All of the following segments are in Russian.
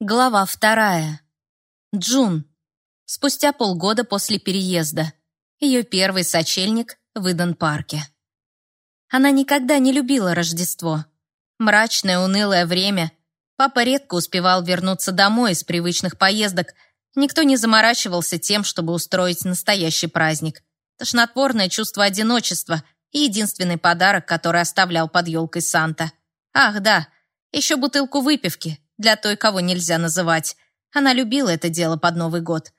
Глава вторая. Джун. Спустя полгода после переезда. Ее первый сочельник в Иден-парке. Она никогда не любила Рождество. Мрачное, унылое время. Папа редко успевал вернуться домой из привычных поездок. Никто не заморачивался тем, чтобы устроить настоящий праздник. Тошнотворное чувство одиночества и единственный подарок, который оставлял под елкой Санта. Ах, да, еще бутылку выпивки, для той, кого нельзя называть. Она любила это дело под Новый год.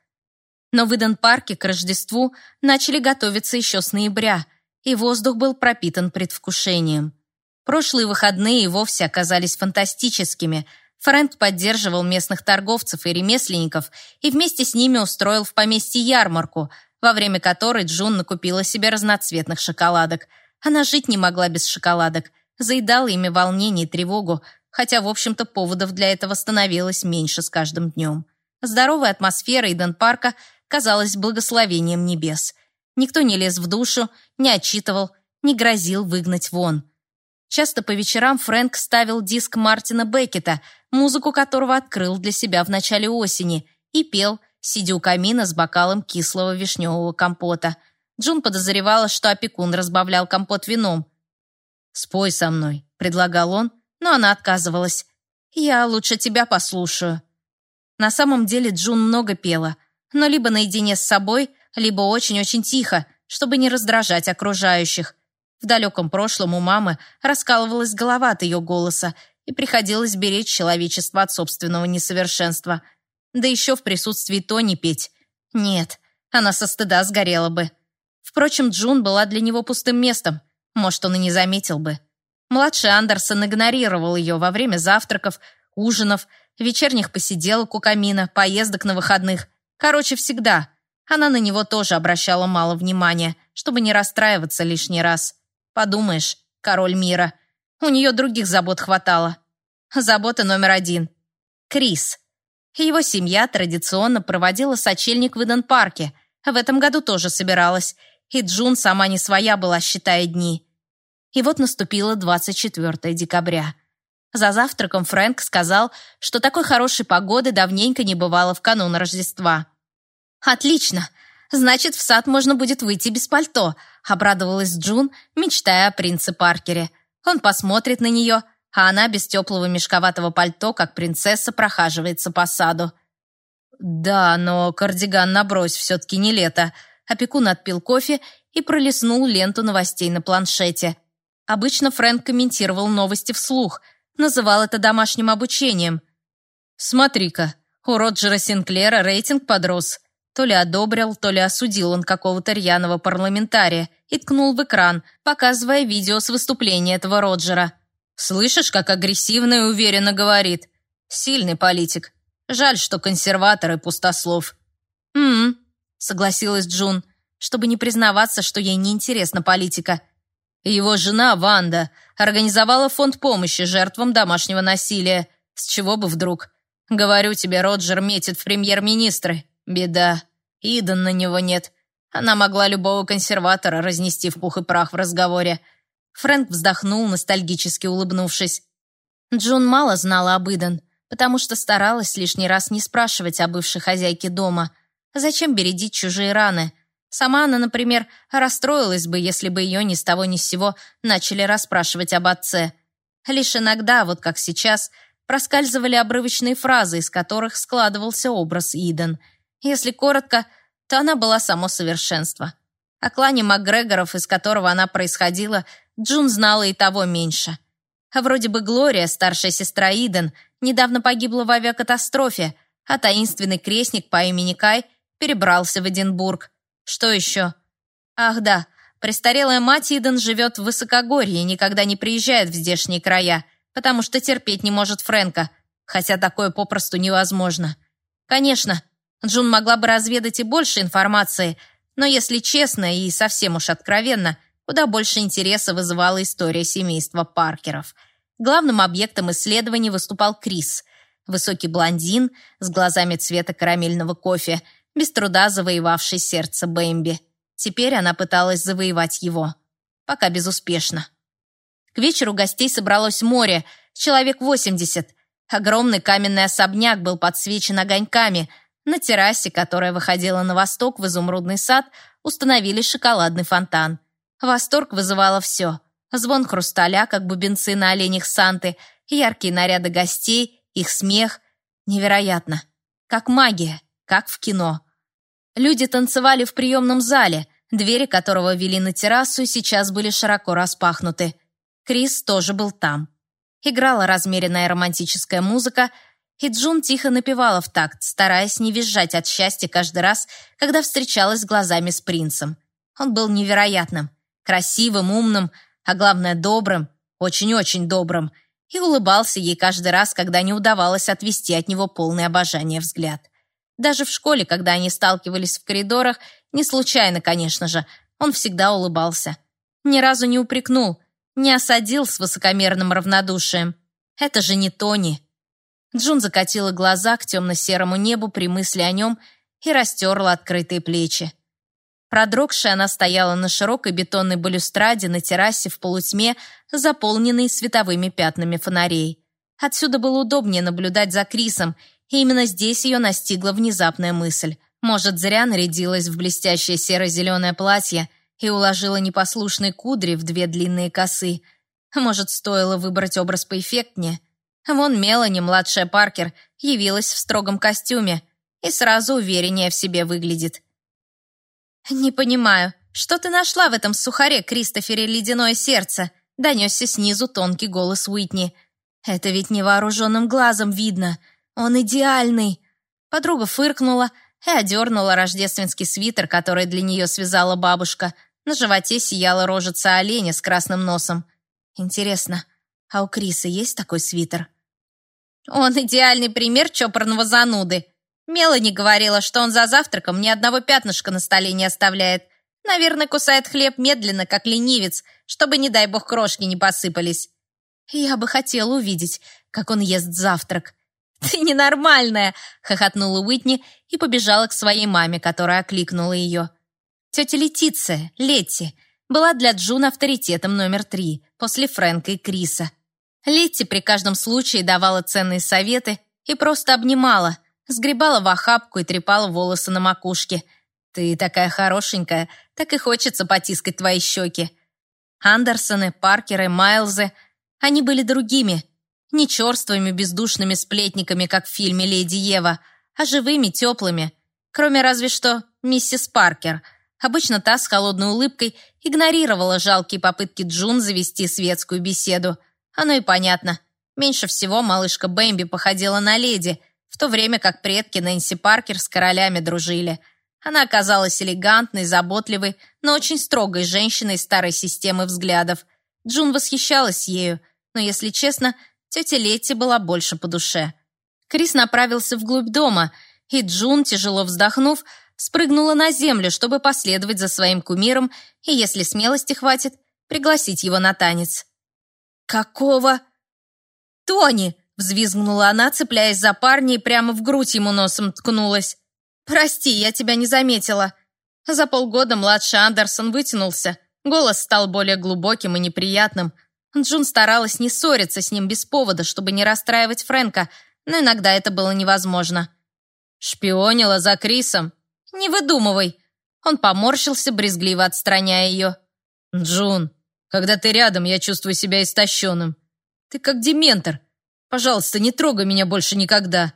Но в Иден-парке к Рождеству начали готовиться еще с ноября, и воздух был пропитан предвкушением. Прошлые выходные и вовсе оказались фантастическими. Фрэнк поддерживал местных торговцев и ремесленников и вместе с ними устроил в поместье ярмарку, во время которой Джун накупила себе разноцветных шоколадок. Она жить не могла без шоколадок, заедала ими волнение и тревогу, хотя, в общем-то, поводов для этого становилось меньше с каждым днем. Здоровая атмосфера Иден-парка казалась благословением небес. Никто не лез в душу, не отчитывал, не грозил выгнать вон. Часто по вечерам Фрэнк ставил диск Мартина Беккета, музыку которого открыл для себя в начале осени, и пел, сидя у камина с бокалом кислого вишневого компота. Джун подозревала, что опекун разбавлял компот вином. «Спой со мной», — предлагал он, но она отказывалась. «Я лучше тебя послушаю». На самом деле Джун много пела, но либо наедине с собой, либо очень-очень тихо, чтобы не раздражать окружающих. В далеком прошлом у мамы раскалывалась голова от ее голоса, и приходилось беречь человечество от собственного несовершенства. Да еще в присутствии Тони петь. Нет, она со стыда сгорела бы. Впрочем, Джун была для него пустым местом. Может, он и не заметил бы. Младший Андерсон игнорировал ее во время завтраков, ужинов, вечерних посиделок у камина, поездок на выходных. Короче, всегда. Она на него тоже обращала мало внимания, чтобы не расстраиваться лишний раз. Подумаешь, король мира. У нее других забот хватало. Забота номер один. Крис. Его семья традиционно проводила сочельник в Иден-парке. В этом году тоже собиралась. И Джун сама не своя была, считая дни. И вот наступило 24 декабря. За завтраком Фрэнк сказал, что такой хорошей погоды давненько не бывало в канун Рождества. «Отлично! Значит, в сад можно будет выйти без пальто», обрадовалась Джун, мечтая о принце Паркере. Он посмотрит на нее, а она без теплого мешковатого пальто, как принцесса, прохаживается по саду. «Да, но кардиган набрось, все-таки не лето». Опекун отпил кофе и пролистнул ленту новостей на планшете. Обычно Фрэнк комментировал новости вслух, называл это домашним обучением. «Смотри-ка, у Роджера Синклера рейтинг подрос. То ли одобрил, то ли осудил он какого-то рьяного парламентария и ткнул в экран, показывая видео с выступления этого Роджера. Слышишь, как агрессивно и уверенно говорит? Сильный политик. Жаль, что консерватор и пустослов». «М-м», согласилась Джун, чтобы не признаваться, что ей неинтересна политика – его жена, Ванда, организовала фонд помощи жертвам домашнего насилия. С чего бы вдруг? Говорю тебе, Роджер метит в премьер-министры. Беда. Иден на него нет. Она могла любого консерватора разнести в пух и прах в разговоре. Фрэнк вздохнул, ностальгически улыбнувшись. Джун мало знала об Иден, потому что старалась лишний раз не спрашивать о бывшей хозяйке дома. Зачем бередить чужие раны? Сама она, например, расстроилась бы, если бы ее ни с того ни с сего начали расспрашивать об отце. Лишь иногда, вот как сейчас, проскальзывали обрывочные фразы, из которых складывался образ Иден. Если коротко, то она была само совершенство. О клане Макгрегоров, из которого она происходила, Джун знала и того меньше. А вроде бы Глория, старшая сестра Иден, недавно погибла в авиакатастрофе, а таинственный крестник по имени Кай перебрался в Эдинбург – что еще? Ах да, престарелая мать Иден живет в высокогорье и никогда не приезжает в здешние края, потому что терпеть не может Фрэнка, хотя такое попросту невозможно. Конечно, Джун могла бы разведать и больше информации, но если честно и совсем уж откровенно, куда больше интереса вызывала история семейства Паркеров. Главным объектом исследований выступал Крис, высокий блондин с глазами цвета карамельного кофе – без труда завоевавший сердце Бэмби. Теперь она пыталась завоевать его. Пока безуспешно. К вечеру гостей собралось море, человек 80. Огромный каменный особняк был подсвечен огоньками. На террасе, которая выходила на восток в изумрудный сад, установили шоколадный фонтан. Восторг вызывало все. Звон хрусталя, как бубенцы на оленях Санты, яркие наряды гостей, их смех. Невероятно. Как магия, как в кино. Люди танцевали в приемном зале, двери которого вели на террасу, сейчас были широко распахнуты. Крис тоже был там. Играла размеренная романтическая музыка, и Джун тихо напевала в такт, стараясь не визжать от счастья каждый раз, когда встречалась глазами с принцем. Он был невероятным, красивым, умным, а главное добрым, очень-очень добрым, и улыбался ей каждый раз, когда не удавалось отвести от него полное обожание взгляд. Даже в школе, когда они сталкивались в коридорах, не случайно, конечно же, он всегда улыбался. Ни разу не упрекнул, не осадил с высокомерным равнодушием. Это же не Тони. Джун закатила глаза к темно-серому небу при мысли о нем и растерла открытые плечи. Продрогшая она стояла на широкой бетонной балюстраде на террасе в полутьме, заполненной световыми пятнами фонарей. Отсюда было удобнее наблюдать за Крисом, именно здесь ее настигла внезапная мысль. Может, зря нарядилась в блестящее серо-зеленое платье и уложила непослушные кудри в две длинные косы. Может, стоило выбрать образ поэффектнее. Вон Мелани, младшая Паркер, явилась в строгом костюме и сразу увереннее в себе выглядит. «Не понимаю, что ты нашла в этом сухаре, Кристофере, ледяное сердце?» донесся снизу тонкий голос Уитни. «Это ведь невооруженным глазом видно. Он идеальный!» Подруга фыркнула и одернула рождественский свитер, который для нее связала бабушка. На животе сияла рожица оленя с красным носом. Интересно, а у Криса есть такой свитер? Он идеальный пример чопорного зануды. Мелани говорила, что он за завтраком ни одного пятнышка на столе не оставляет. Наверное, кусает хлеб медленно, как ленивец, чтобы, не дай бог, крошки не посыпались. Я бы хотела увидеть, как он ест завтрак. «Ты ненормальная!» — хохотнула Уитни и побежала к своей маме, которая окликнула ее. Тетя Летиция, Летти, была для Джун авторитетом номер три, после Фрэнка и Криса. Летти при каждом случае давала ценные советы и просто обнимала, сгребала в охапку и трепала волосы на макушке. «Ты такая хорошенькая, так и хочется потискать твои щеки». Андерсоны, Паркеры, Майлзы — они были другими — не черствыми бездушными сплетниками, как в фильме «Леди Ева», а живыми, теплыми. Кроме разве что миссис Паркер. Обычно та с холодной улыбкой игнорировала жалкие попытки Джун завести светскую беседу. Оно и понятно. Меньше всего малышка Бэмби походила на леди, в то время как предки Нэнси Паркер с королями дружили. Она оказалась элегантной, заботливой, но очень строгой женщиной старой системы взглядов. Джун восхищалась ею, но, если честно, тете Летти была больше по душе. Крис направился вглубь дома, и Джун, тяжело вздохнув, спрыгнула на землю, чтобы последовать за своим кумиром и, если смелости хватит, пригласить его на танец. «Какого?» «Тони!» — взвизгнула она, цепляясь за парня и прямо в грудь ему носом ткнулась. «Прости, я тебя не заметила». За полгода младший Андерсон вытянулся, голос стал более глубоким и неприятным — Джун старалась не ссориться с ним без повода, чтобы не расстраивать Фрэнка, но иногда это было невозможно. «Шпионила за Крисом?» «Не выдумывай!» Он поморщился, брезгливо отстраняя ее. «Джун, когда ты рядом, я чувствую себя истощенным. Ты как дементор. Пожалуйста, не трогай меня больше никогда».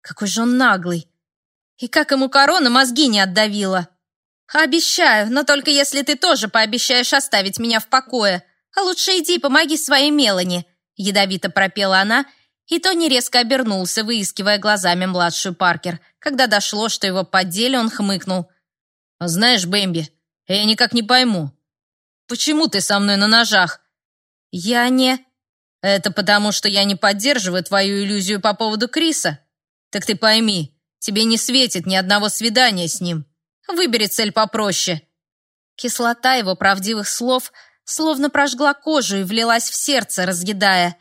Какой же он наглый. И как ему корона мозги не отдавила. «Обещаю, но только если ты тоже пообещаешь оставить меня в покое», «А лучше иди, помоги своей Мелани», — ядовито пропела она, и Тони резко обернулся, выискивая глазами младшую Паркер. Когда дошло, что его поддели, он хмыкнул. «Знаешь, Бэмби, я никак не пойму, почему ты со мной на ножах?» «Я не...» «Это потому, что я не поддерживаю твою иллюзию по поводу Криса? Так ты пойми, тебе не светит ни одного свидания с ним. Выбери цель попроще». Кислота его правдивых слов — словно прожгла кожу и влилась в сердце, разъедая.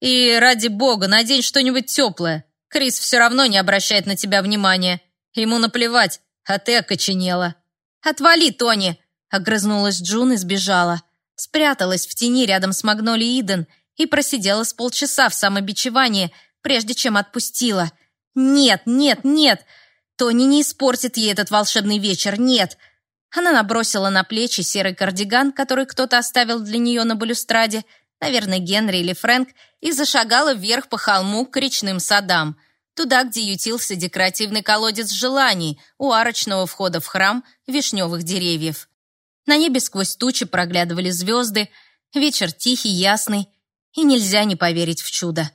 «И ради бога, надень что-нибудь теплое. Крис все равно не обращает на тебя внимания. Ему наплевать, а ты окоченела». «Отвали, Тони!» — огрызнулась Джун и сбежала. Спряталась в тени рядом с Магнолией Иден и просидела с полчаса в самобичевании, прежде чем отпустила. «Нет, нет, нет! Тони не испортит ей этот волшебный вечер, нет!» Она набросила на плечи серый кардиган, который кто-то оставил для нее на балюстраде, наверное, Генри или Фрэнк, и зашагала вверх по холму к речным садам, туда, где ютился декоративный колодец желаний у арочного входа в храм вишневых деревьев. На небе сквозь тучи проглядывали звезды, вечер тихий, ясный, и нельзя не поверить в чудо.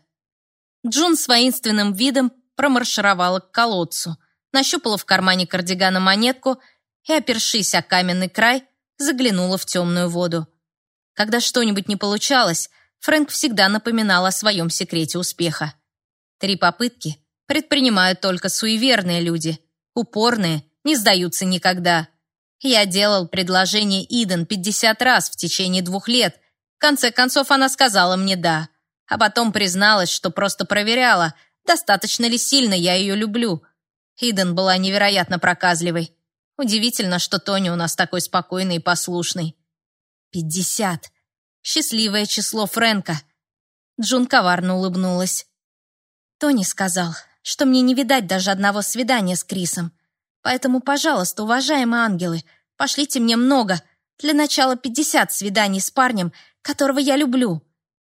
Джун с воинственным видом промаршировала к колодцу, нащупала в кармане кардигана монетку и, опершись о каменный край, заглянула в темную воду. Когда что-нибудь не получалось, Фрэнк всегда напоминал о своем секрете успеха. Три попытки предпринимают только суеверные люди, упорные, не сдаются никогда. Я делал предложение Иден 50 раз в течение двух лет, конце концов, она сказала мне «да», а потом призналась, что просто проверяла, достаточно ли сильно я ее люблю. Иден была невероятно проказливой. Удивительно, что Тони у нас такой спокойный и послушный. Пятьдесят. Счастливое число Фрэнка. Джун коварно улыбнулась. Тони сказал, что мне не видать даже одного свидания с Крисом. Поэтому, пожалуйста, уважаемые ангелы, пошлите мне много. Для начала пятьдесят свиданий с парнем, которого я люблю.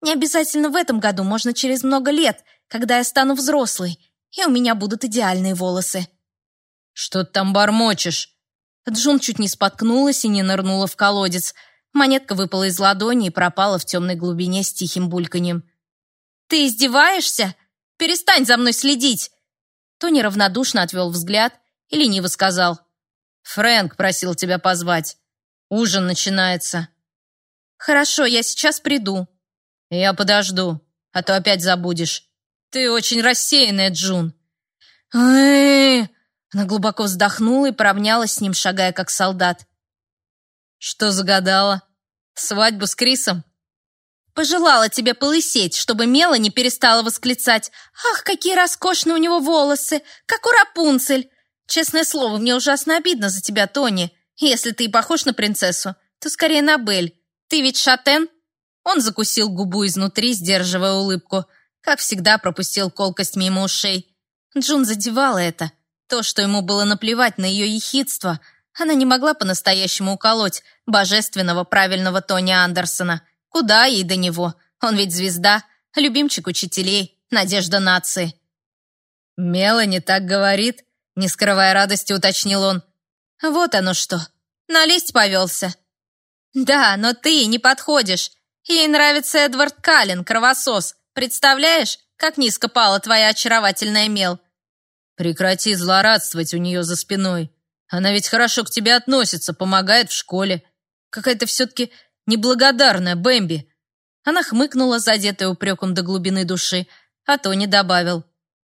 Не обязательно в этом году, можно через много лет, когда я стану взрослой, и у меня будут идеальные волосы». «Что ты там бормочешь?» Джун чуть не споткнулась и не нырнула в колодец. Монетка выпала из ладони и пропала в темной глубине с тихим бульканьем. «Ты издеваешься? Перестань за мной следить!» Тони равнодушно отвел взгляд и лениво сказал. «Фрэнк просил тебя позвать. Ужин начинается». «Хорошо, я сейчас приду». «Я подожду, а то опять забудешь. Ты очень рассеянная, Джун». «Э-э-э!» Она глубоко вздохнула и поравнялась с ним, шагая как солдат. «Что загадала? Свадьбу с Крисом?» «Пожелала тебе полысеть, чтобы Мела не перестала восклицать. Ах, какие роскошные у него волосы, как у Рапунцель! Честное слово, мне ужасно обидно за тебя, Тони. Если ты и похож на принцессу, то скорее на Бель. «Ты ведь шатен?» Он закусил губу изнутри, сдерживая улыбку. Как всегда, пропустил колкость мимо ушей. Джун задевала это. То, что ему было наплевать на ее ехидство, она не могла по-настоящему уколоть божественного правильного Тони Андерсона. Куда ей до него? Он ведь звезда, любимчик учителей, надежда нации. «Мелани так говорит», — не скрывая радости, уточнил он. «Вот оно что. Налезть повелся». «Да, но ты не подходишь. Ей нравится Эдвард Каллен, кровосос. Представляешь, как низко пала твоя очаровательная мел?» «Прекрати злорадствовать у нее за спиной. Она ведь хорошо к тебе относится, помогает в школе. Какая-то все-таки неблагодарная Бэмби». Она хмыкнула, задетая упреком до глубины души, а Тони добавил.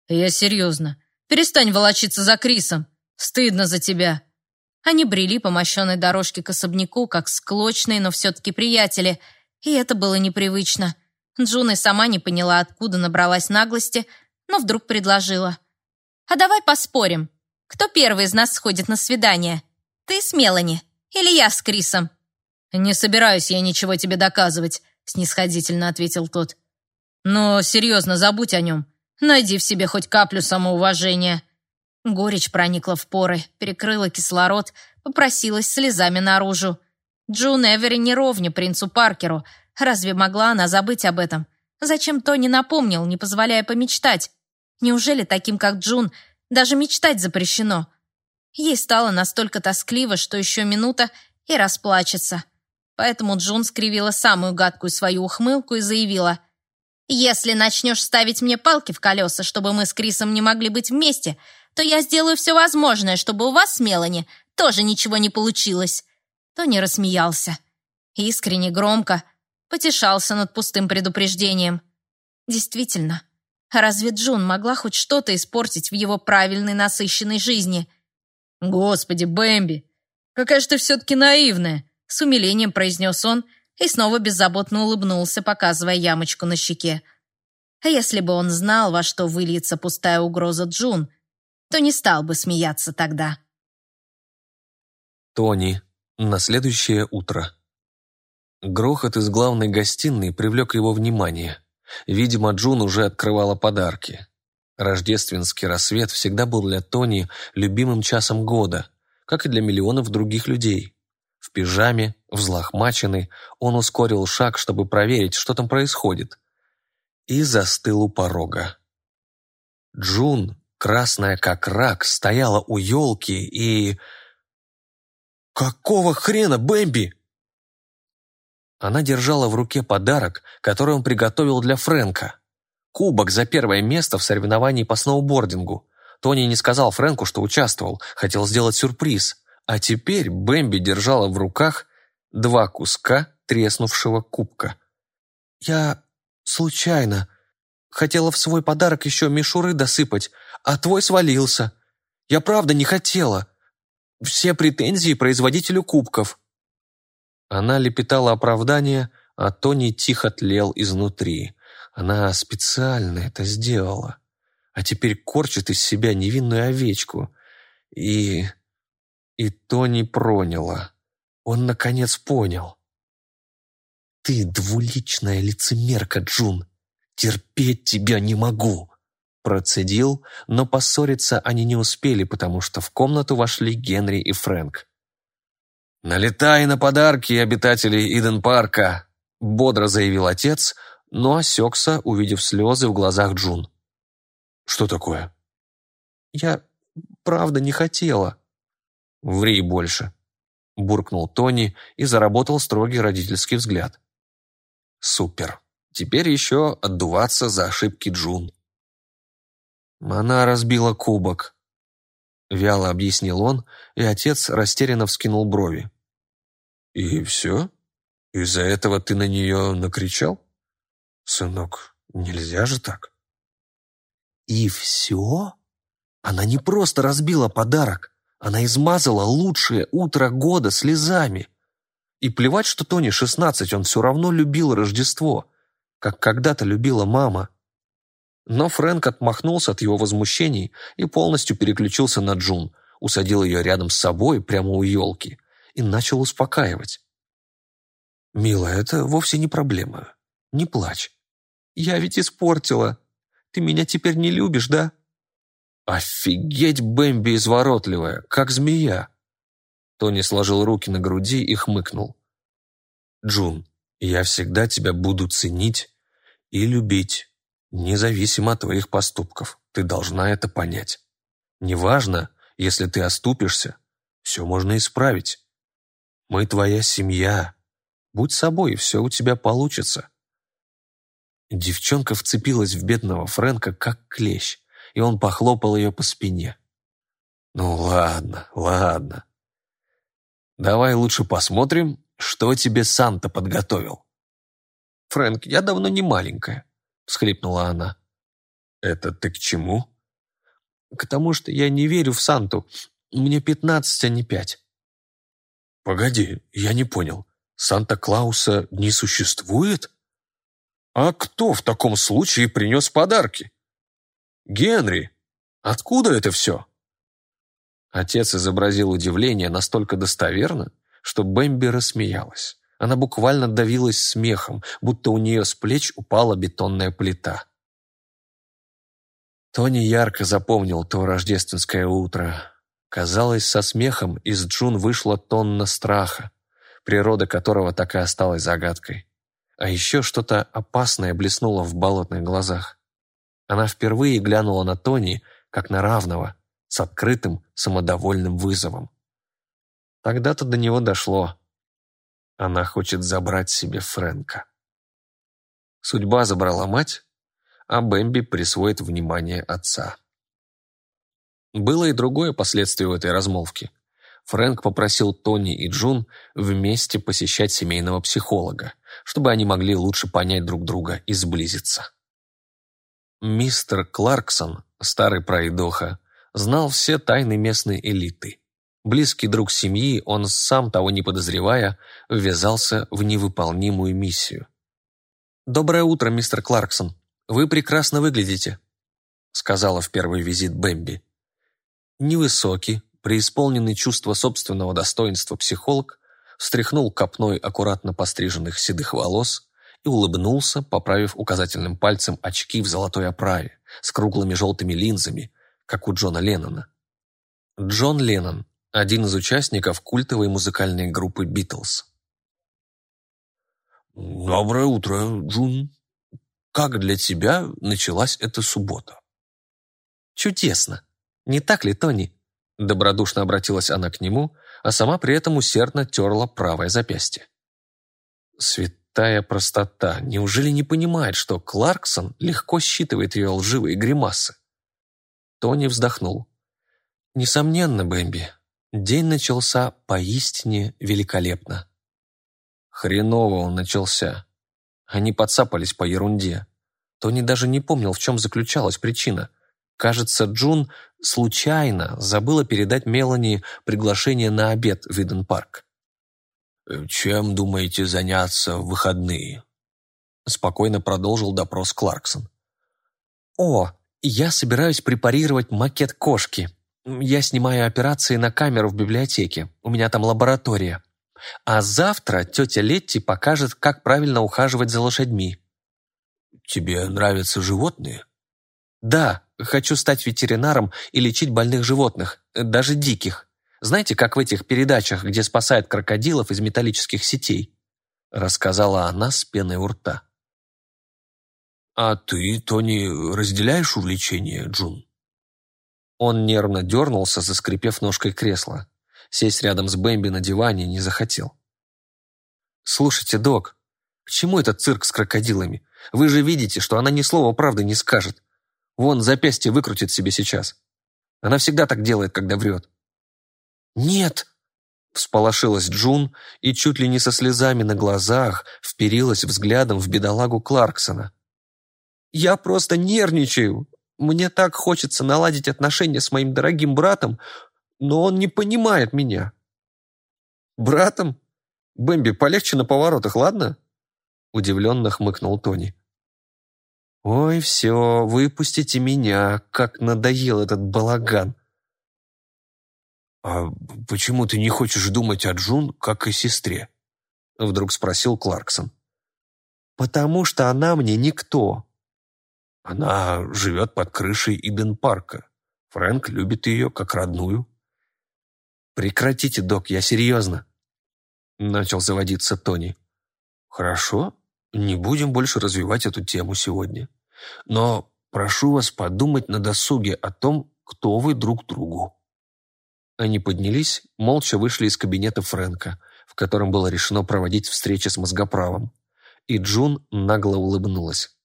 «Я серьезно. Перестань волочиться за Крисом. Стыдно за тебя». Они брели по мощенной дорожке к особняку, как склочные, но все-таки приятели, и это было непривычно. Джун и сама не поняла, откуда набралась наглости, но вдруг предложила. «А давай поспорим. Кто первый из нас сходит на свидание? Ты с Мелани или я с Крисом?» «Не собираюсь я ничего тебе доказывать», — снисходительно ответил тот. «Но серьезно, забудь о нем. Найди в себе хоть каплю самоуважения». Горечь проникла в поры, перекрыла кислород, попросилась слезами наружу. Джун Эвери не ровня принцу Паркеру. Разве могла она забыть об этом? Зачем Тони напомнил, не позволяя помечтать? Неужели таким, как Джун, даже мечтать запрещено? Ей стало настолько тоскливо, что еще минута и расплачется. Поэтому Джун скривила самую гадкую свою ухмылку и заявила, «Если начнешь ставить мне палки в колеса, чтобы мы с Крисом не могли быть вместе, то я сделаю все возможное, чтобы у вас Мелани тоже ничего не получилось». Тони рассмеялся. Искренне, громко, потешался над пустым предупреждением. Действительно, разве Джун могла хоть что-то испортить в его правильной, насыщенной жизни? «Господи, Бэмби, какая же ты все-таки наивная!» С умилением произнес он и снова беззаботно улыбнулся, показывая ямочку на щеке. А если бы он знал, во что выльется пустая угроза Джун, то не стал бы смеяться тогда. Тони. На следующее утро. Грохот из главной гостиной привлек его внимание. Видимо, Джун уже открывала подарки. Рождественский рассвет всегда был для Тони любимым часом года, как и для миллионов других людей. В пижаме, взлохмаченный, он ускорил шаг, чтобы проверить, что там происходит. И застыл у порога. Джун, красная как рак, стояла у елки и... «Какого хрена, Бэмби?» Она держала в руке подарок, который он приготовил для Фрэнка. Кубок за первое место в соревновании по сноубордингу. Тони не сказал Фрэнку, что участвовал, хотел сделать сюрприз. А теперь Бэмби держала в руках два куска треснувшего кубка. «Я случайно хотела в свой подарок еще мишуры досыпать, а твой свалился. Я правда не хотела. Все претензии производителю кубков». Она лепетала оправдание, а Тони тихо тлел изнутри. Она специально это сделала. А теперь корчит из себя невинную овечку. И... и Тони проняло. Он, наконец, понял. «Ты двуличная лицемерка, Джун. Терпеть тебя не могу!» Процедил, но поссориться они не успели, потому что в комнату вошли Генри и Фрэнк. «Налетай на подарки, обитатели Иден-парка!» — бодро заявил отец, но осекся, увидев слезы в глазах Джун. «Что такое?» «Я правда не хотела». «Ври больше», — буркнул Тони и заработал строгий родительский взгляд. «Супер. Теперь еще отдуваться за ошибки Джун». Она разбила кубок, Вяло объяснил он, и отец растерянно вскинул брови. «И все? Из-за этого ты на нее накричал? Сынок, нельзя же так». «И все? Она не просто разбила подарок, она измазала лучшее утро года слезами. И плевать, что Тони шестнадцать, он все равно любил Рождество, как когда-то любила мама». Но Фрэнк отмахнулся от его возмущений и полностью переключился на Джун, усадил ее рядом с собой прямо у елки и начал успокаивать. «Милая, это вовсе не проблема. Не плачь. Я ведь испортила. Ты меня теперь не любишь, да?» «Офигеть, Бэмби изворотливая, как змея!» Тони сложил руки на груди и хмыкнул. «Джун, я всегда тебя буду ценить и любить. Независимо от твоих поступков, ты должна это понять. Неважно, если ты оступишься, все можно исправить. Мы твоя семья. Будь собой, все у тебя получится. Девчонка вцепилась в бедного Фрэнка как клещ, и он похлопал ее по спине. «Ну ладно, ладно. Давай лучше посмотрим, что тебе Санта подготовил». «Фрэнк, я давно не маленькая всхлипнула она. «Это ты к чему?» «К тому, что я не верю в Санту. Мне пятнадцать, а не пять». «Погоди, я не понял. Санта-Клауса не существует?» «А кто в таком случае принес подарки?» «Генри, откуда это все?» Отец изобразил удивление настолько достоверно, что Бэмби рассмеялась. Она буквально давилась смехом, будто у нее с плеч упала бетонная плита. Тони ярко запомнил то рождественское утро. Казалось, со смехом из Джун вышла тонна страха, природа которого так и осталась загадкой. А еще что-то опасное блеснуло в болотных глазах. Она впервые глянула на Тони, как на равного, с открытым, самодовольным вызовом. Тогда-то до него дошло. Она хочет забрать себе Фрэнка. Судьба забрала мать, а Бэмби присвоит внимание отца. Было и другое последствие у этой размолвки. Фрэнк попросил Тони и Джун вместе посещать семейного психолога, чтобы они могли лучше понять друг друга и сблизиться. Мистер Кларксон, старый пройдоха, знал все тайны местной элиты. Близкий друг семьи, он сам того не подозревая, ввязался в невыполнимую миссию. «Доброе утро, мистер Кларксон. Вы прекрасно выглядите», сказала в первый визит Бэмби. Невысокий, преисполненный чувства собственного достоинства психолог встряхнул копной аккуратно постриженных седых волос и улыбнулся, поправив указательным пальцем очки в золотой оправе с круглыми желтыми линзами, как у Джона Леннона. Джон Леннон – один из участников культовой музыкальной группы «Битлз». «Доброе утро, Джун. Как для тебя началась эта суббота?» «Чудесно. Не так ли, Тони?» Добродушно обратилась она к нему, а сама при этом усердно терла правое запястье. Святая простота. Неужели не понимает, что Кларксон легко считывает ее лживые гримасы? Тони вздохнул. Несомненно, Бэмби, день начался поистине великолепно. Хреново он начался. Они подцапались по ерунде. Тони даже не помнил, в чем заключалась причина – Кажется, Джун случайно забыла передать Мелани приглашение на обед в Иден-парк. «Чем думаете заняться в выходные?» Спокойно продолжил допрос Кларксон. «О, я собираюсь препарировать макет кошки. Я снимаю операции на камеру в библиотеке. У меня там лаборатория. А завтра тетя Летти покажет, как правильно ухаживать за лошадьми». «Тебе нравятся животные?» «Да, хочу стать ветеринаром и лечить больных животных, даже диких. Знаете, как в этих передачах, где спасают крокодилов из металлических сетей?» Рассказала она с пеной у рта. «А ты, Тони, разделяешь увлечение, Джун?» Он нервно дернулся, заскрипев ножкой кресла. Сесть рядом с Бэмби на диване не захотел. «Слушайте, док, к чему этот цирк с крокодилами? Вы же видите, что она ни слова правды не скажет. Вон, запястье выкрутит себе сейчас. Она всегда так делает, когда врет. «Нет!» – всполошилась Джун и чуть ли не со слезами на глазах вперилась взглядом в бедолагу Кларксона. «Я просто нервничаю. Мне так хочется наладить отношения с моим дорогим братом, но он не понимает меня». «Братом? Бэмби, полегче на поворотах, ладно?» Удивленно хмыкнул Тони. «Ой, все, выпустите меня, как надоел этот балаган!» «А почему ты не хочешь думать о Джун, как о сестре?» Вдруг спросил Кларксон. «Потому что она мне никто». «Она живет под крышей Иден-парка. Фрэнк любит ее как родную». «Прекратите, док, я серьезно», — начал заводиться Тони. «Хорошо, не будем больше развивать эту тему сегодня. Но прошу вас подумать на досуге о том, кто вы друг другу». Они поднялись, молча вышли из кабинета Фрэнка, в котором было решено проводить встречи с мозгоправом. И Джун нагло улыбнулась.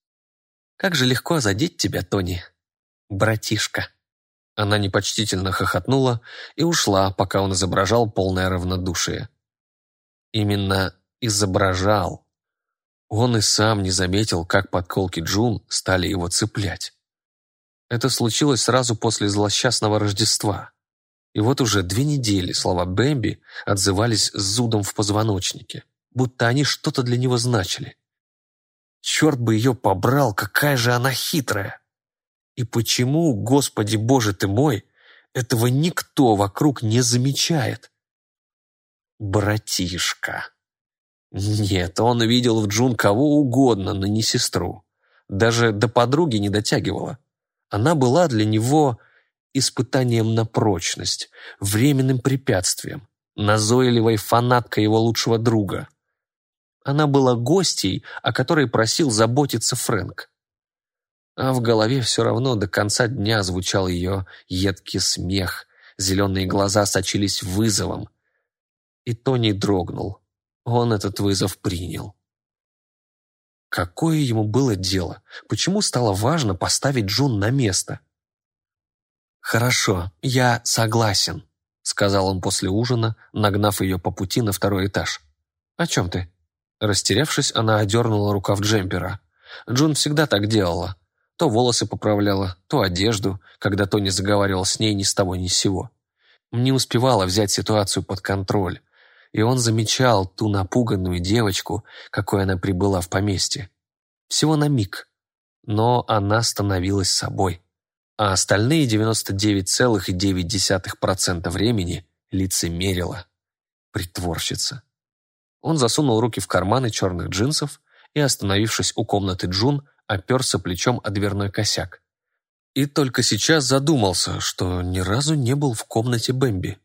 «Как же легко задеть тебя, Тони, братишка!» Она непочтительно хохотнула и ушла, пока он изображал полное равнодушие. Именно изображал, он и сам не заметил, как подколки Джун стали его цеплять. Это случилось сразу после злосчастного Рождества. И вот уже две недели слова Бэмби отзывались с зудом в позвоночнике, будто они что-то для него значили. Черт бы ее побрал, какая же она хитрая! И почему, Господи Боже ты мой, этого никто вокруг не замечает? Братишка. Нет, он видел в Джун кого угодно, но не сестру. Даже до подруги не дотягивала. Она была для него испытанием на прочность, временным препятствием, назойливой фанаткой его лучшего друга. Она была гостьей, о которой просил заботиться Фрэнк. А в голове все равно до конца дня звучал ее едкий смех, зеленые глаза сочились вызовом. И Тони дрогнул. Он этот вызов принял. Какое ему было дело? Почему стало важно поставить Джун на место? «Хорошо, я согласен», — сказал он после ужина, нагнав ее по пути на второй этаж. «О чем ты?» Растерявшись, она одернула рукав джемпера. Джун всегда так делала. То волосы поправляла, то одежду, когда Тони заговаривал с ней ни с того ни с сего. Не успевала взять ситуацию под контроль и он замечал ту напуганную девочку, какой она прибыла в поместье. Всего на миг, но она становилась собой, а остальные 99,9% времени лицемерила, притворщица. Он засунул руки в карманы черных джинсов и, остановившись у комнаты Джун, оперся плечом о дверной косяк. И только сейчас задумался, что ни разу не был в комнате Бэмби.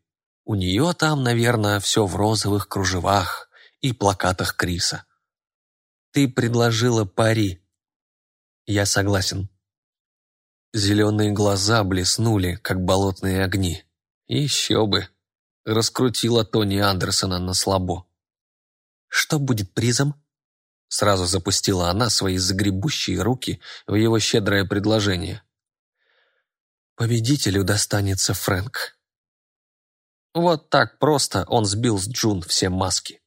У нее там, наверное, все в розовых кружевах и плакатах Криса. «Ты предложила пари». «Я согласен». Зеленые глаза блеснули, как болотные огни. Еще бы. Раскрутила Тони Андерсона на слабо. «Что будет призом?» Сразу запустила она свои загребущие руки в его щедрое предложение. Победителю достанется Фрэнк. Вот так просто он сбил с Джун все маски.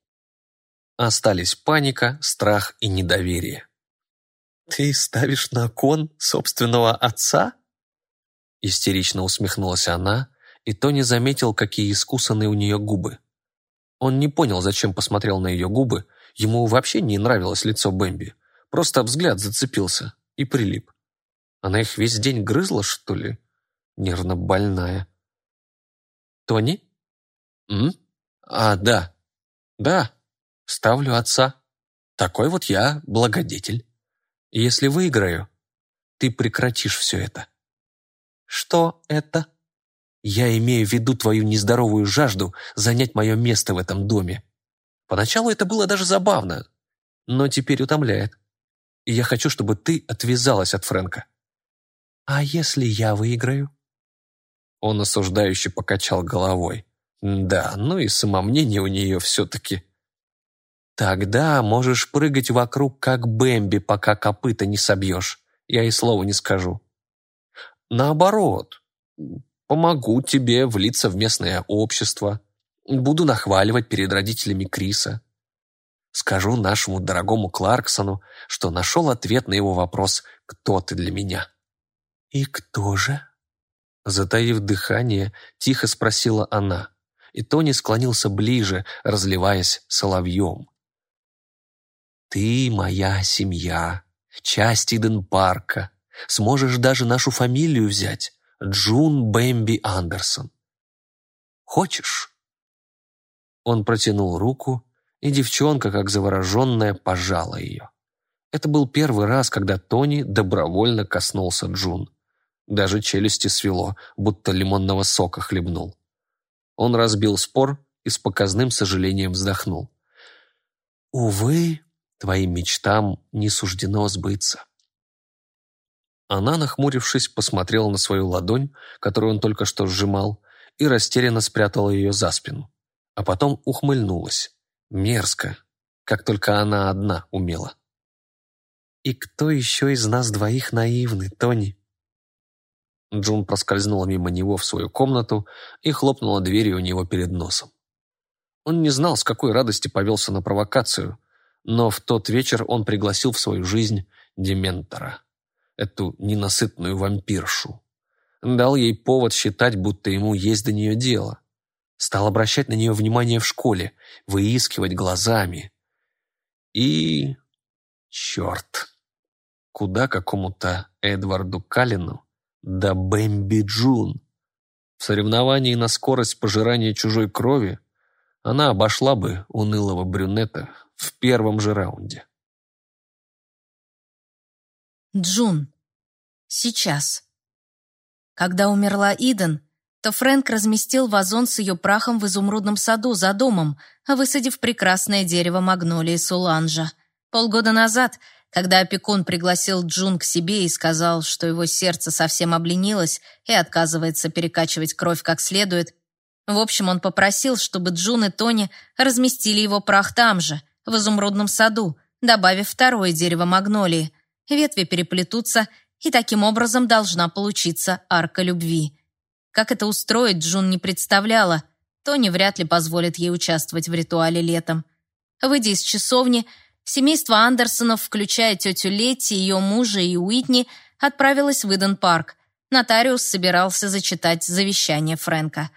Остались паника, страх и недоверие. «Ты ставишь на кон собственного отца?» Истерично усмехнулась она, и Тони заметил, какие искусанные у нее губы. Он не понял, зачем посмотрел на ее губы, ему вообще не нравилось лицо Бэмби. Просто взгляд зацепился и прилип. Она их весь день грызла, что ли? нервно больная. «Тони?» «М? А, да. Да. Ставлю отца. Такой вот я благодетель. Если выиграю, ты прекратишь все это». «Что это?» «Я имею в виду твою нездоровую жажду занять мое место в этом доме. Поначалу это было даже забавно, но теперь утомляет. И я хочу, чтобы ты отвязалась от Фрэнка». «А если я выиграю?» Он осуждающе покачал головой. Да, ну и самомнение у нее все-таки. Тогда можешь прыгать вокруг, как Бэмби, пока копыта не собьешь. Я и слова не скажу. Наоборот, помогу тебе влиться в местное общество. Буду нахваливать перед родителями Криса. Скажу нашему дорогому Кларксону, что нашел ответ на его вопрос «Кто ты для меня?» «И кто же?» Затаив дыхание, тихо спросила она, и Тони склонился ближе, разливаясь соловьем. «Ты моя семья, часть Иден-парка. Сможешь даже нашу фамилию взять. Джун Бэмби Андерсон. Хочешь?» Он протянул руку, и девчонка, как завороженная, пожала ее. Это был первый раз, когда Тони добровольно коснулся Джун. Даже челюсти свело, будто лимонного сока хлебнул. Он разбил спор и с показным сожалением вздохнул. «Увы, твоим мечтам не суждено сбыться». Она, нахмурившись, посмотрела на свою ладонь, которую он только что сжимал, и растерянно спрятала ее за спину. А потом ухмыльнулась. Мерзко, как только она одна умела. «И кто еще из нас двоих наивный, Тони?» Джун проскользнула мимо него в свою комнату и хлопнула дверью у него перед носом. Он не знал, с какой радости повелся на провокацию, но в тот вечер он пригласил в свою жизнь Дементора, эту ненасытную вампиршу. Дал ей повод считать, будто ему есть до нее дело. Стал обращать на нее внимание в школе, выискивать глазами. И... черт! Куда какому-то Эдварду Калину да Бэмби Джун. В соревновании на скорость пожирания чужой крови она обошла бы унылого брюнета в первом же раунде. Джун. Сейчас. Когда умерла Иден, то Фрэнк разместил вазон с ее прахом в изумрудном саду за домом, высадив прекрасное дерево магнолии Суланжа. Полгода назад когда опекун пригласил Джун к себе и сказал, что его сердце совсем обленилось и отказывается перекачивать кровь как следует, в общем, он попросил, чтобы Джун и Тони разместили его прах там же, в изумрудном саду, добавив второе дерево магнолии. Ветви переплетутся, и таким образом должна получиться арка любви. Как это устроить, Джун не представляла. Тони вряд ли позволит ей участвовать в ритуале летом. Выйдя из часовни, Семейство Андерсонов, включая тетю Летти, ее мужа и Уитни, отправилось в Иден-парк. Нотариус собирался зачитать завещание Фрэнка.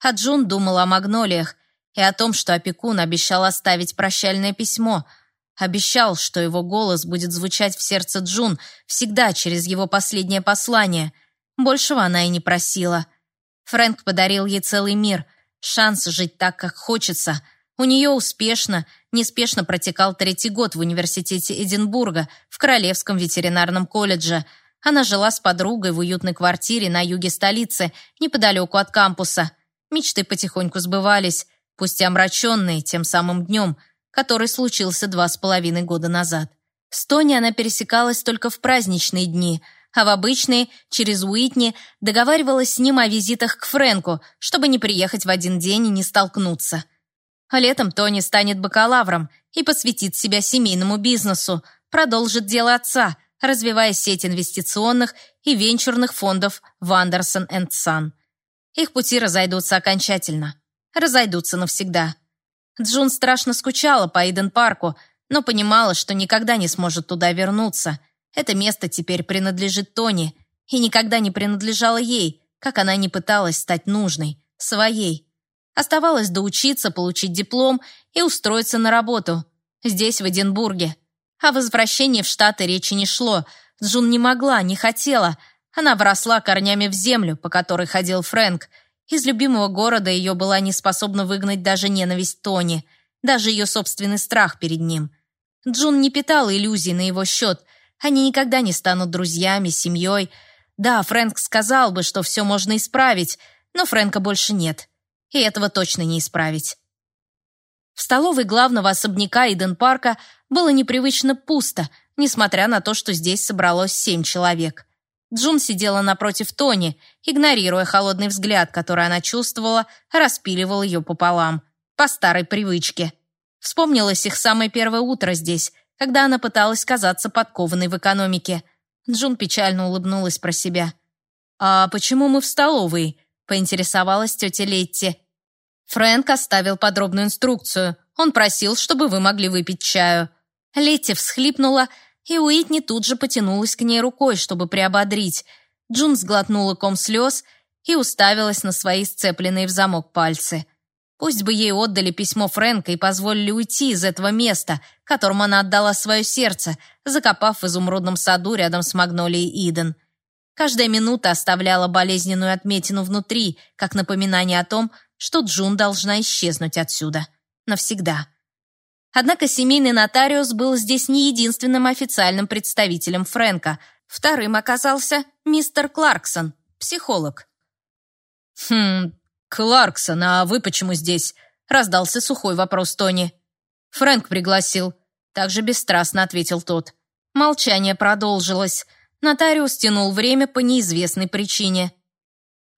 А Джун думал о магнолиях и о том, что опекун обещал оставить прощальное письмо. Обещал, что его голос будет звучать в сердце Джун всегда через его последнее послание. Большего она и не просила. Фрэнк подарил ей целый мир, шанс жить так, как хочется. У нее успешно, неспешно протекал третий год в университете Эдинбурга, в Королевском ветеринарном колледже. Она жила с подругой в уютной квартире на юге столицы, неподалеку от кампуса. Мечты потихоньку сбывались, пусть и омраченные тем самым днем, который случился два с половиной года назад. С Тони она пересекалась только в праздничные дни, а в обычные, через Уитни, договаривалась с ним о визитах к Фрэнку, чтобы не приехать в один день и не столкнуться. А летом Тони станет бакалавром и посвятит себя семейному бизнесу, продолжит дело отца, развивая сеть инвестиционных и венчурных фондов в Андерсон энд Сан. Их пути разойдутся окончательно. Разойдутся навсегда. Джун страшно скучала по Иден-парку, но понимала, что никогда не сможет туда вернуться. Это место теперь принадлежит Тони и никогда не принадлежало ей, как она не пыталась стать нужной, своей. Оставалось доучиться, получить диплом и устроиться на работу. Здесь, в Эдинбурге. О возвращении в Штаты речи не шло. Джун не могла, не хотела. Она вросла корнями в землю, по которой ходил Фрэнк. Из любимого города ее была не способна выгнать даже ненависть Тони, даже ее собственный страх перед ним. Джун не питала иллюзий на его счет. Они никогда не станут друзьями, семьей. Да, Фрэнк сказал бы, что все можно исправить, но Фрэнка больше нет. И этого точно не исправить. В столовой главного особняка Иден-парка было непривычно пусто, несмотря на то, что здесь собралось семь человек. Джун сидела напротив Тони, игнорируя холодный взгляд, который она чувствовала, распиливал ее пополам, по старой привычке. Вспомнилось их самое первое утро здесь, когда она пыталась казаться подкованной в экономике. Джун печально улыбнулась про себя. «А почему мы в столовой?» — поинтересовалась тетя Летти. Фрэнк оставил подробную инструкцию. Он просил, чтобы вы могли выпить чаю. Летти всхлипнула, и Уитни тут же потянулась к ней рукой, чтобы приободрить. Джун сглотнула ком слез и уставилась на свои сцепленные в замок пальцы. Пусть бы ей отдали письмо Фрэнка и позволили уйти из этого места, которому она отдала свое сердце, закопав в изумрудном саду рядом с Магнолией Иден. Каждая минута оставляла болезненную отметину внутри, как напоминание о том, что Джун должна исчезнуть отсюда. Навсегда. Однако семейный нотариус был здесь не единственным официальным представителем Фрэнка. Вторым оказался мистер Кларксон, психолог. «Хм, «Кларксон, а вы почему здесь?» — раздался сухой вопрос Тони. «Фрэнк пригласил», — также бесстрастно ответил тот. Молчание продолжилось. Нотариус тянул время по неизвестной причине.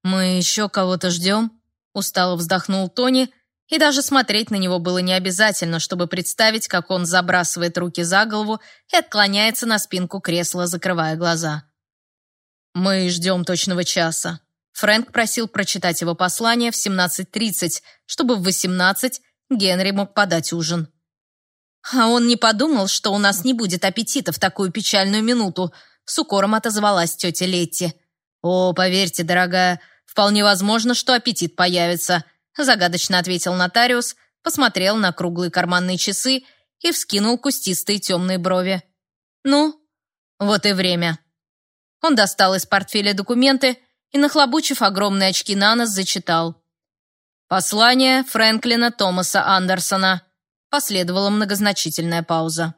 «Мы еще кого-то ждем?» — устало вздохнул Тони, и даже смотреть на него было не обязательно, чтобы представить, как он забрасывает руки за голову и отклоняется на спинку кресла, закрывая глаза. «Мы ждем точного часа», Фрэнк просил прочитать его послание в 17.30, чтобы в 18 Генри мог подать ужин. «А он не подумал, что у нас не будет аппетита в такую печальную минуту», с укором отозвалась тетя Летти. «О, поверьте, дорогая, вполне возможно, что аппетит появится», загадочно ответил нотариус, посмотрел на круглые карманные часы и вскинул кустистые темные брови. «Ну, вот и время». Он достал из портфеля документы и, нахлобучив огромные очки на нос, зачитал. «Послание Фрэнклина Томаса Андерсона». Последовала многозначительная пауза.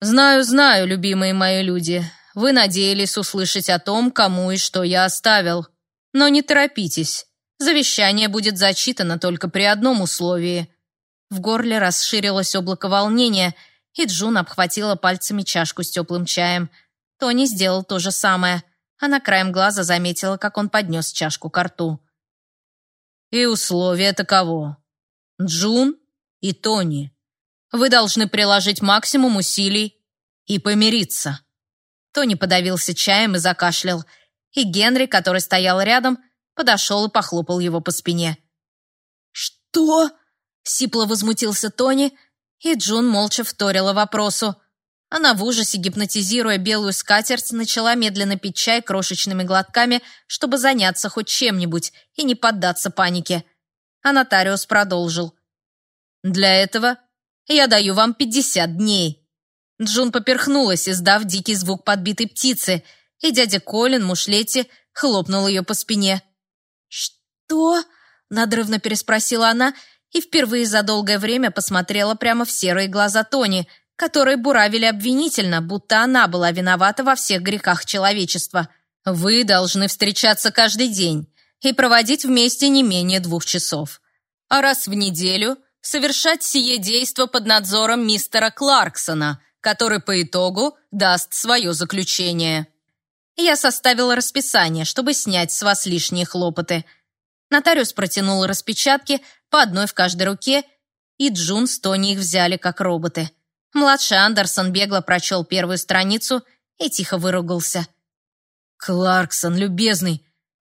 «Знаю, знаю, любимые мои люди, вы надеялись услышать о том, кому и что я оставил. Но не торопитесь. Завещание будет зачитано только при одном условии». В горле расширилось облако волнения, и Джун обхватила пальцами чашку с теплым чаем. Тони сделал то же самое. Она краем глаза заметила, как он поднес чашку к рту. «И условия таково. Джун и Тони. Вы должны приложить максимум усилий и помириться». Тони подавился чаем и закашлял, и Генри, который стоял рядом, подошел и похлопал его по спине. «Что?» — сипло возмутился Тони, и Джун молча вторила вопросу. Она в ужасе, гипнотизируя белую скатерть, начала медленно пить чай крошечными глотками, чтобы заняться хоть чем-нибудь и не поддаться панике. А нотариус продолжил. «Для этого я даю вам 50 дней». Джун поперхнулась, издав дикий звук подбитой птицы, и дядя Колин Мушлетти хлопнул ее по спине. «Что?» — надрывно переспросила она, и впервые за долгое время посмотрела прямо в серые глаза Тони, которые буравили обвинительно, будто она была виновата во всех грехах человечества. «Вы должны встречаться каждый день и проводить вместе не менее двух часов. А раз в неделю совершать сие действо под надзором мистера Кларксона, который по итогу даст свое заключение». Я составила расписание, чтобы снять с вас лишние хлопоты. Нотариус протянул распечатки, по одной в каждой руке, и Джун с Тони их взяли как роботы. Младший Андерсон бегло прочел первую страницу и тихо выругался. «Кларксон, любезный,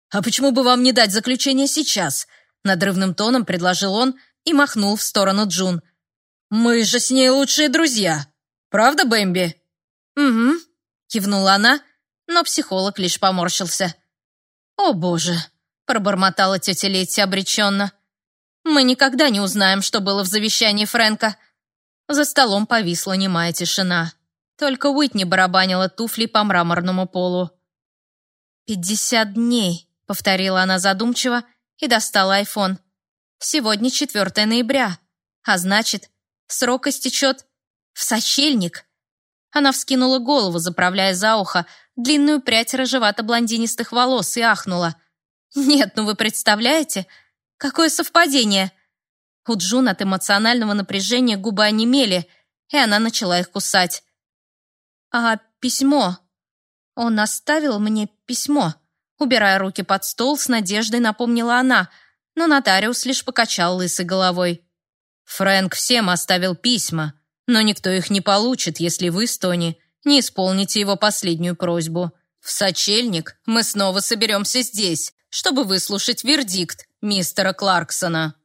а почему бы вам не дать заключение сейчас?» Надрывным тоном предложил он и махнул в сторону Джун. «Мы же с ней лучшие друзья. Правда, Бэмби?» «Угу», — кивнула она, но психолог лишь поморщился. «О, боже!» — пробормотала тетя Летти обреченно. Мы никогда не узнаем, что было в завещании Фрэнка. За столом повисла немая тишина. Только Уитни барабанила туфли по мраморному полу. «Пятьдесят дней», — повторила она задумчиво и достала айфон. «Сегодня 4 ноября, а значит, срок истечет в сочельник». Она вскинула голову, заправляя за ухо длинную прядь рыжевато-блондинистых волос и ахнула. «Нет, ну вы представляете, Какое совпадение!» У Джун от эмоционального напряжения губы онемели, и она начала их кусать. «А письмо? Он оставил мне письмо?» Убирая руки под стол, с надеждой напомнила она, но нотариус лишь покачал лысой головой. «Фрэнк всем оставил письма, но никто их не получит, если вы, Стони, не исполните его последнюю просьбу. В сочельник мы снова соберемся здесь, чтобы выслушать вердикт мистера Кларксона.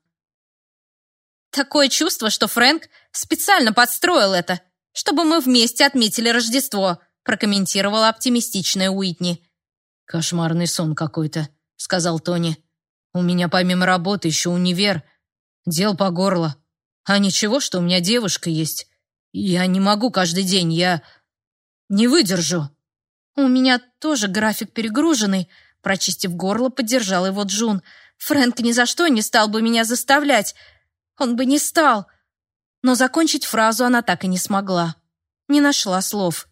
Такое чувство, что Фрэнк специально подстроил это, чтобы мы вместе отметили Рождество, прокомментировала оптимистичная Уитни. Кошмарный сон какой-то, сказал Тони. У меня помимо работы еще универ, дел по горло. А ничего, что у меня девушка есть. Я не могу каждый день, я не выдержу. У меня тоже график перегруженный, прочистив горло, поддержал его Джун. Фрэнк ни за что не стал бы меня заставлять. Он бы не стал. Но закончить фразу она так и не смогла. Не нашла слов.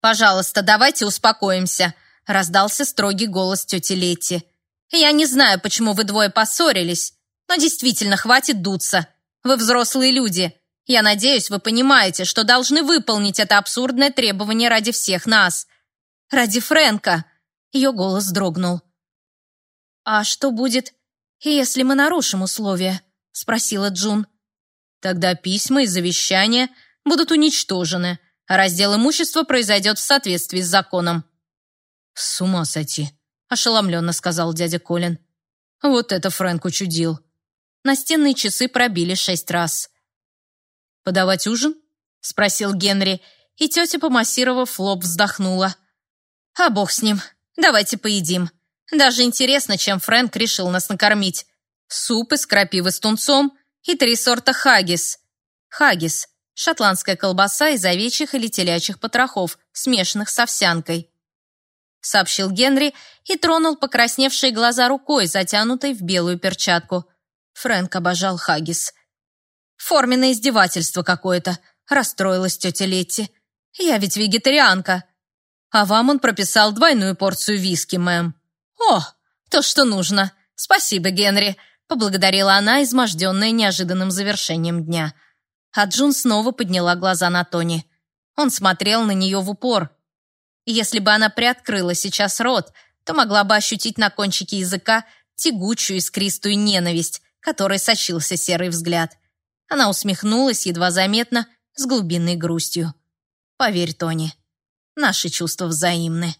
«Пожалуйста, давайте успокоимся», — раздался строгий голос тети Летти. «Я не знаю, почему вы двое поссорились, но действительно хватит дуться. Вы взрослые люди. Я надеюсь, вы понимаете, что должны выполнить это абсурдное требование ради всех нас. Ради Фрэнка». Ее голос дрогнул. «А что будет, если мы нарушим условия?» — спросила Джун. «Тогда письма и завещания будут уничтожены, а раздел имущества произойдет в соответствии с законом». «С ума сойти», — ошеломленно сказал дядя Колин. «Вот это Фрэнк учудил». Настенные часы пробили шесть раз. «Подавать ужин?» — спросил Генри, и тетя, помассировав лоб, вздохнула. «А бог с ним. Давайте поедим. Даже интересно, чем Фрэнк решил нас накормить. Суп из крапивы с тунцом и три сорта хагис. Хагис – шотландская колбаса из овечьих или телячьих потрохов, смешанных с овсянкой. Сообщил Генри и тронул покрасневшие глаза рукой, затянутой в белую перчатку. Фрэнк обожал хагис. Форменное издевательство какое-то, расстроилась тетя Летти. Я ведь вегетарианка. А вам он прописал двойную порцию виски, мэм. «О, то, что нужно. Спасибо, Генри», — поблагодарила она, изможденная неожиданным завершением дня. А Джун снова подняла глаза на Тони. Он смотрел на нее в упор. Если бы она приоткрыла сейчас рот, то могла бы ощутить на кончике языка тягучую искристую ненависть, которой сочился серый взгляд. Она усмехнулась едва заметно, с глубинной грустью. «Поверь, Тони, наши чувства взаимны».